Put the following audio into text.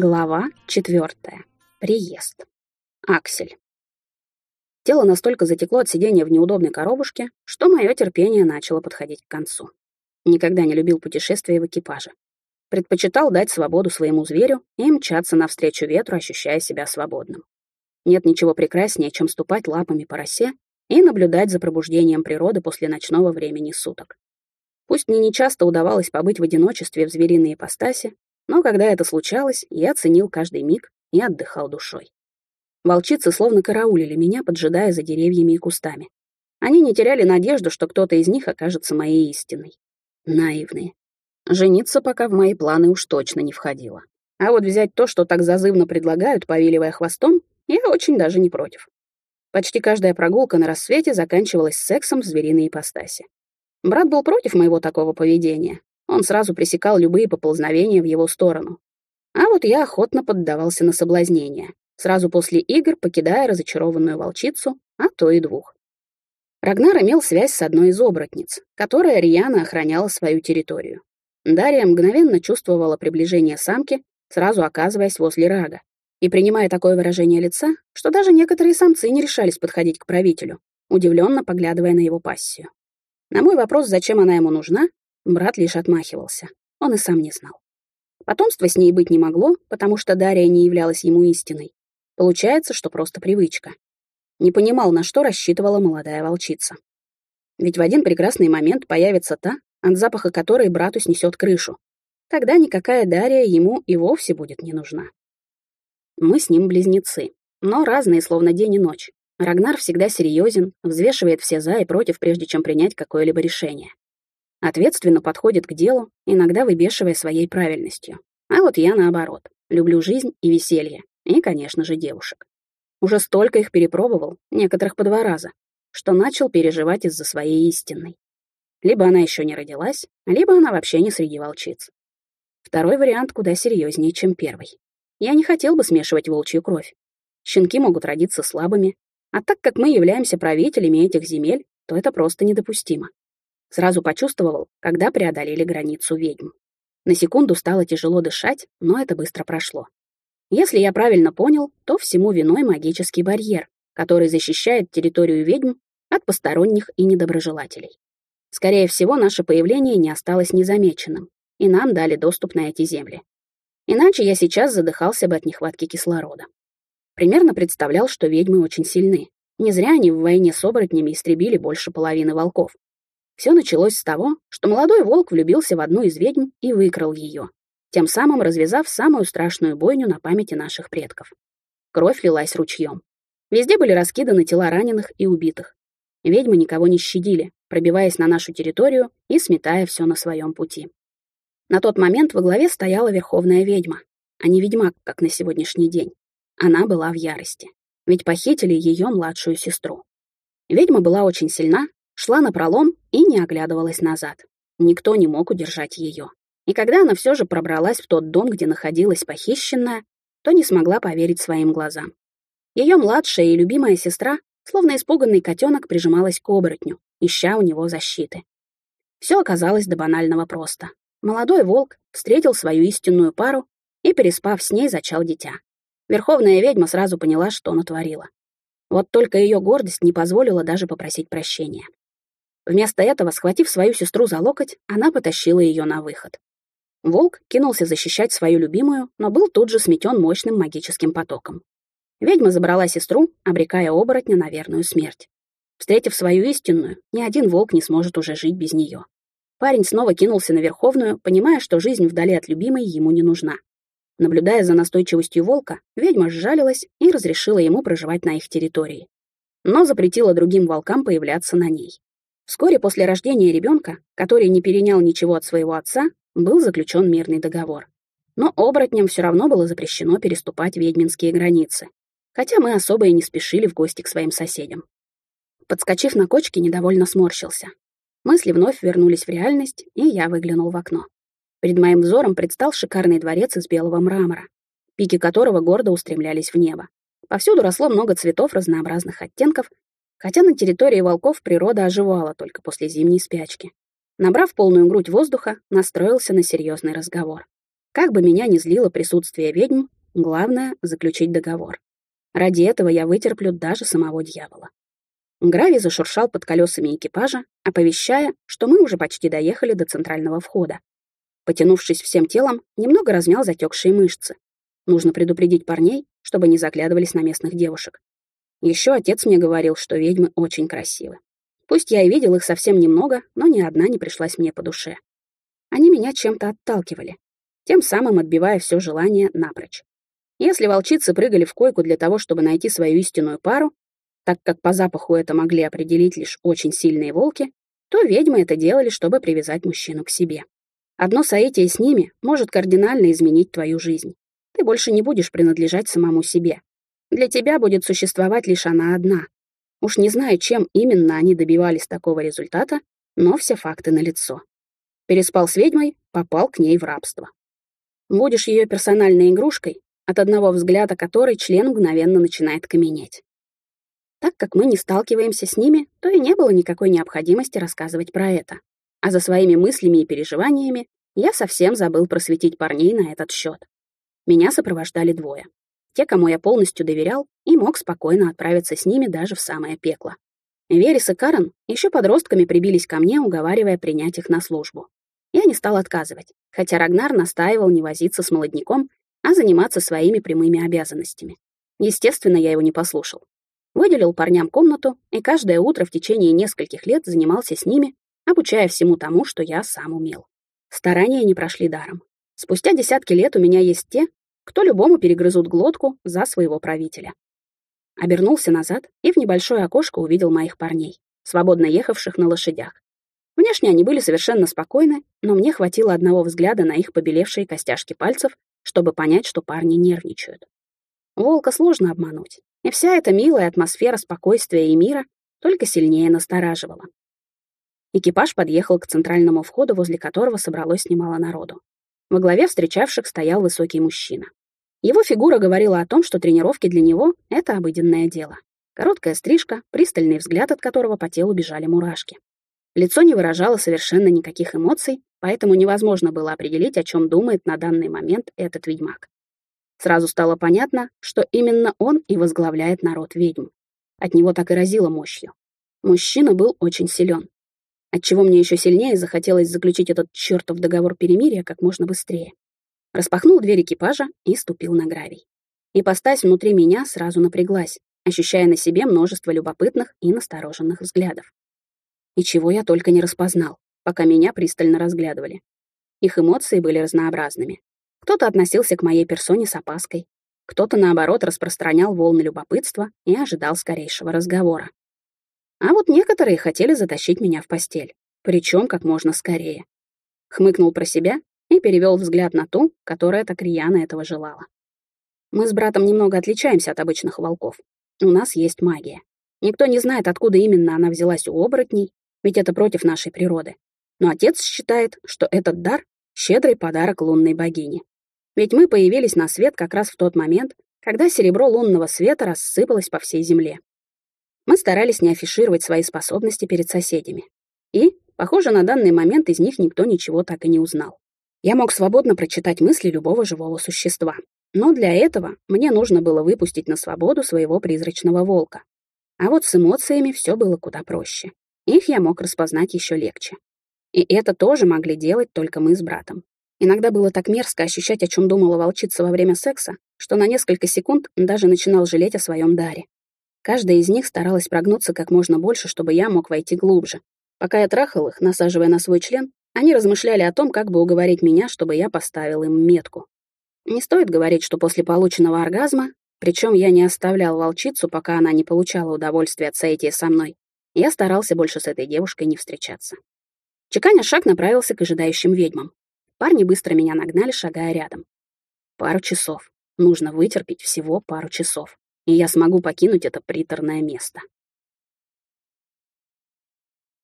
Глава четвертая. Приезд. Аксель. Тело настолько затекло от сидения в неудобной коробушке, что мое терпение начало подходить к концу. Никогда не любил путешествия в экипаже. Предпочитал дать свободу своему зверю и мчаться навстречу ветру, ощущая себя свободным. Нет ничего прекраснее, чем ступать лапами по росе и наблюдать за пробуждением природы после ночного времени суток. Пусть мне нечасто удавалось побыть в одиночестве в звериной ипостаси, но когда это случалось, я ценил каждый миг и отдыхал душой. Волчицы словно караулили меня, поджидая за деревьями и кустами. Они не теряли надежду, что кто-то из них окажется моей истиной. Наивные. Жениться пока в мои планы уж точно не входило. А вот взять то, что так зазывно предлагают, повиливая хвостом, я очень даже не против. Почти каждая прогулка на рассвете заканчивалась сексом в звериной ипостаси. Брат был против моего такого поведения, он сразу пресекал любые поползновения в его сторону. А вот я охотно поддавался на соблазнение, сразу после игр покидая разочарованную волчицу, а то и двух. Рагнар имел связь с одной из оборотниц, которая рьяно охраняла свою территорию. Дарья мгновенно чувствовала приближение самки, сразу оказываясь возле Рага, и принимая такое выражение лица, что даже некоторые самцы не решались подходить к правителю, удивленно поглядывая на его пассию. На мой вопрос, зачем она ему нужна, Брат лишь отмахивался. Он и сам не знал. Потомства с ней быть не могло, потому что Дарья не являлась ему истиной. Получается, что просто привычка. Не понимал, на что рассчитывала молодая волчица. Ведь в один прекрасный момент появится та, от запаха которой брату снесет крышу. Тогда никакая Дарья ему и вовсе будет не нужна. Мы с ним близнецы, но разные, словно день и ночь. Рагнар всегда серьезен, взвешивает все за и против, прежде чем принять какое-либо решение. Ответственно подходит к делу, иногда выбешивая своей правильностью. А вот я наоборот. Люблю жизнь и веселье. И, конечно же, девушек. Уже столько их перепробовал, некоторых по два раза, что начал переживать из-за своей истинной. Либо она еще не родилась, либо она вообще не среди волчиц. Второй вариант куда серьезнее, чем первый. Я не хотел бы смешивать волчью кровь. Щенки могут родиться слабыми, а так как мы являемся правителями этих земель, то это просто недопустимо. Сразу почувствовал, когда преодолели границу ведьм. На секунду стало тяжело дышать, но это быстро прошло. Если я правильно понял, то всему виной магический барьер, который защищает территорию ведьм от посторонних и недоброжелателей. Скорее всего, наше появление не осталось незамеченным, и нам дали доступ на эти земли. Иначе я сейчас задыхался бы от нехватки кислорода. Примерно представлял, что ведьмы очень сильны. Не зря они в войне с оборотнями истребили больше половины волков. Все началось с того, что молодой волк влюбился в одну из ведьм и выкрал ее, тем самым развязав самую страшную бойню на памяти наших предков. Кровь лилась ручьем. Везде были раскиданы тела раненых и убитых. Ведьмы никого не щадили, пробиваясь на нашу территорию и сметая все на своем пути. На тот момент во главе стояла верховная ведьма, а не ведьмак, как на сегодняшний день. Она была в ярости, ведь похитили ее младшую сестру. Ведьма была очень сильна шла на пролом и не оглядывалась назад. Никто не мог удержать ее. И когда она все же пробралась в тот дом, где находилась похищенная, то не смогла поверить своим глазам. Ее младшая и любимая сестра, словно испуганный котенок, прижималась к оборотню, ища у него защиты. Все оказалось до банального просто. Молодой волк встретил свою истинную пару и, переспав с ней, зачал дитя. Верховная ведьма сразу поняла, что натворила. Вот только ее гордость не позволила даже попросить прощения. Вместо этого, схватив свою сестру за локоть, она потащила ее на выход. Волк кинулся защищать свою любимую, но был тут же сметен мощным магическим потоком. Ведьма забрала сестру, обрекая оборотня на верную смерть. Встретив свою истинную, ни один волк не сможет уже жить без нее. Парень снова кинулся на Верховную, понимая, что жизнь вдали от любимой ему не нужна. Наблюдая за настойчивостью волка, ведьма сжалилась и разрешила ему проживать на их территории. Но запретила другим волкам появляться на ней. Вскоре после рождения ребенка, который не перенял ничего от своего отца, был заключен мирный договор. Но оборотням все равно было запрещено переступать ведьминские границы, хотя мы особо и не спешили в гости к своим соседям. Подскочив на кочке, недовольно сморщился. Мысли вновь вернулись в реальность, и я выглянул в окно. Перед моим взором предстал шикарный дворец из белого мрамора, пики которого гордо устремлялись в небо. Повсюду росло много цветов разнообразных оттенков, Хотя на территории волков природа оживала только после зимней спячки. Набрав полную грудь воздуха, настроился на серьезный разговор. Как бы меня ни злило присутствие ведьм, главное — заключить договор. Ради этого я вытерплю даже самого дьявола. Гравий зашуршал под колесами экипажа, оповещая, что мы уже почти доехали до центрального входа. Потянувшись всем телом, немного размял затекшие мышцы. Нужно предупредить парней, чтобы не заглядывались на местных девушек. Еще отец мне говорил, что ведьмы очень красивы. Пусть я и видел их совсем немного, но ни одна не пришлась мне по душе. Они меня чем-то отталкивали, тем самым отбивая все желание напрочь. Если волчицы прыгали в койку для того, чтобы найти свою истинную пару, так как по запаху это могли определить лишь очень сильные волки, то ведьмы это делали, чтобы привязать мужчину к себе. Одно соитие с ними может кардинально изменить твою жизнь. Ты больше не будешь принадлежать самому себе. Для тебя будет существовать лишь она одна. Уж не знаю, чем именно они добивались такого результата, но все факты налицо. Переспал с ведьмой, попал к ней в рабство. Будешь ее персональной игрушкой, от одного взгляда которой член мгновенно начинает каменеть. Так как мы не сталкиваемся с ними, то и не было никакой необходимости рассказывать про это. А за своими мыслями и переживаниями я совсем забыл просветить парней на этот счет. Меня сопровождали двое. Те, кому я полностью доверял и мог спокойно отправиться с ними даже в самое пекло. Верес и Карен еще подростками прибились ко мне, уговаривая принять их на службу. Я не стал отказывать, хотя Рагнар настаивал не возиться с молодняком, а заниматься своими прямыми обязанностями. Естественно, я его не послушал. Выделил парням комнату и каждое утро в течение нескольких лет занимался с ними, обучая всему тому, что я сам умел. Старания не прошли даром. Спустя десятки лет у меня есть те, кто любому перегрызут глотку за своего правителя. Обернулся назад и в небольшое окошко увидел моих парней, свободно ехавших на лошадях. Внешне они были совершенно спокойны, но мне хватило одного взгляда на их побелевшие костяшки пальцев, чтобы понять, что парни нервничают. Волка сложно обмануть. И вся эта милая атмосфера спокойствия и мира только сильнее настораживала. Экипаж подъехал к центральному входу, возле которого собралось немало народу. Во главе встречавших стоял высокий мужчина. Его фигура говорила о том, что тренировки для него — это обыденное дело. Короткая стрижка, пристальный взгляд, от которого по телу бежали мурашки. Лицо не выражало совершенно никаких эмоций, поэтому невозможно было определить, о чем думает на данный момент этот ведьмак. Сразу стало понятно, что именно он и возглавляет народ ведьм. От него так и разило мощью. Мужчина был очень силен. Отчего мне еще сильнее захотелось заключить этот чертов договор перемирия как можно быстрее. Распахнул дверь экипажа и ступил на гравий. И постась внутри меня сразу напряглась, ощущая на себе множество любопытных и настороженных взглядов. И чего я только не распознал, пока меня пристально разглядывали. Их эмоции были разнообразными. Кто-то относился к моей персоне с опаской, кто-то, наоборот, распространял волны любопытства и ожидал скорейшего разговора. А вот некоторые хотели затащить меня в постель, причем как можно скорее. Хмыкнул про себя и перевел взгляд на ту, которая так рьяно этого желала. Мы с братом немного отличаемся от обычных волков. У нас есть магия. Никто не знает, откуда именно она взялась у оборотней, ведь это против нашей природы. Но отец считает, что этот дар — щедрый подарок лунной богине. Ведь мы появились на свет как раз в тот момент, когда серебро лунного света рассыпалось по всей земле. Мы старались не афишировать свои способности перед соседями. И, похоже, на данный момент из них никто ничего так и не узнал. Я мог свободно прочитать мысли любого живого существа. Но для этого мне нужно было выпустить на свободу своего призрачного волка. А вот с эмоциями все было куда проще. Их я мог распознать еще легче. И это тоже могли делать только мы с братом. Иногда было так мерзко ощущать, о чем думала волчица во время секса, что на несколько секунд даже начинал жалеть о своем даре. Каждая из них старалась прогнуться как можно больше, чтобы я мог войти глубже. Пока я трахал их, насаживая на свой член, они размышляли о том, как бы уговорить меня, чтобы я поставил им метку. Не стоит говорить, что после полученного оргазма, причем я не оставлял волчицу, пока она не получала удовольствия от соития со мной, я старался больше с этой девушкой не встречаться. Чеканя шаг направился к ожидающим ведьмам. Парни быстро меня нагнали, шагая рядом. Пару часов. Нужно вытерпеть всего пару часов, и я смогу покинуть это приторное место.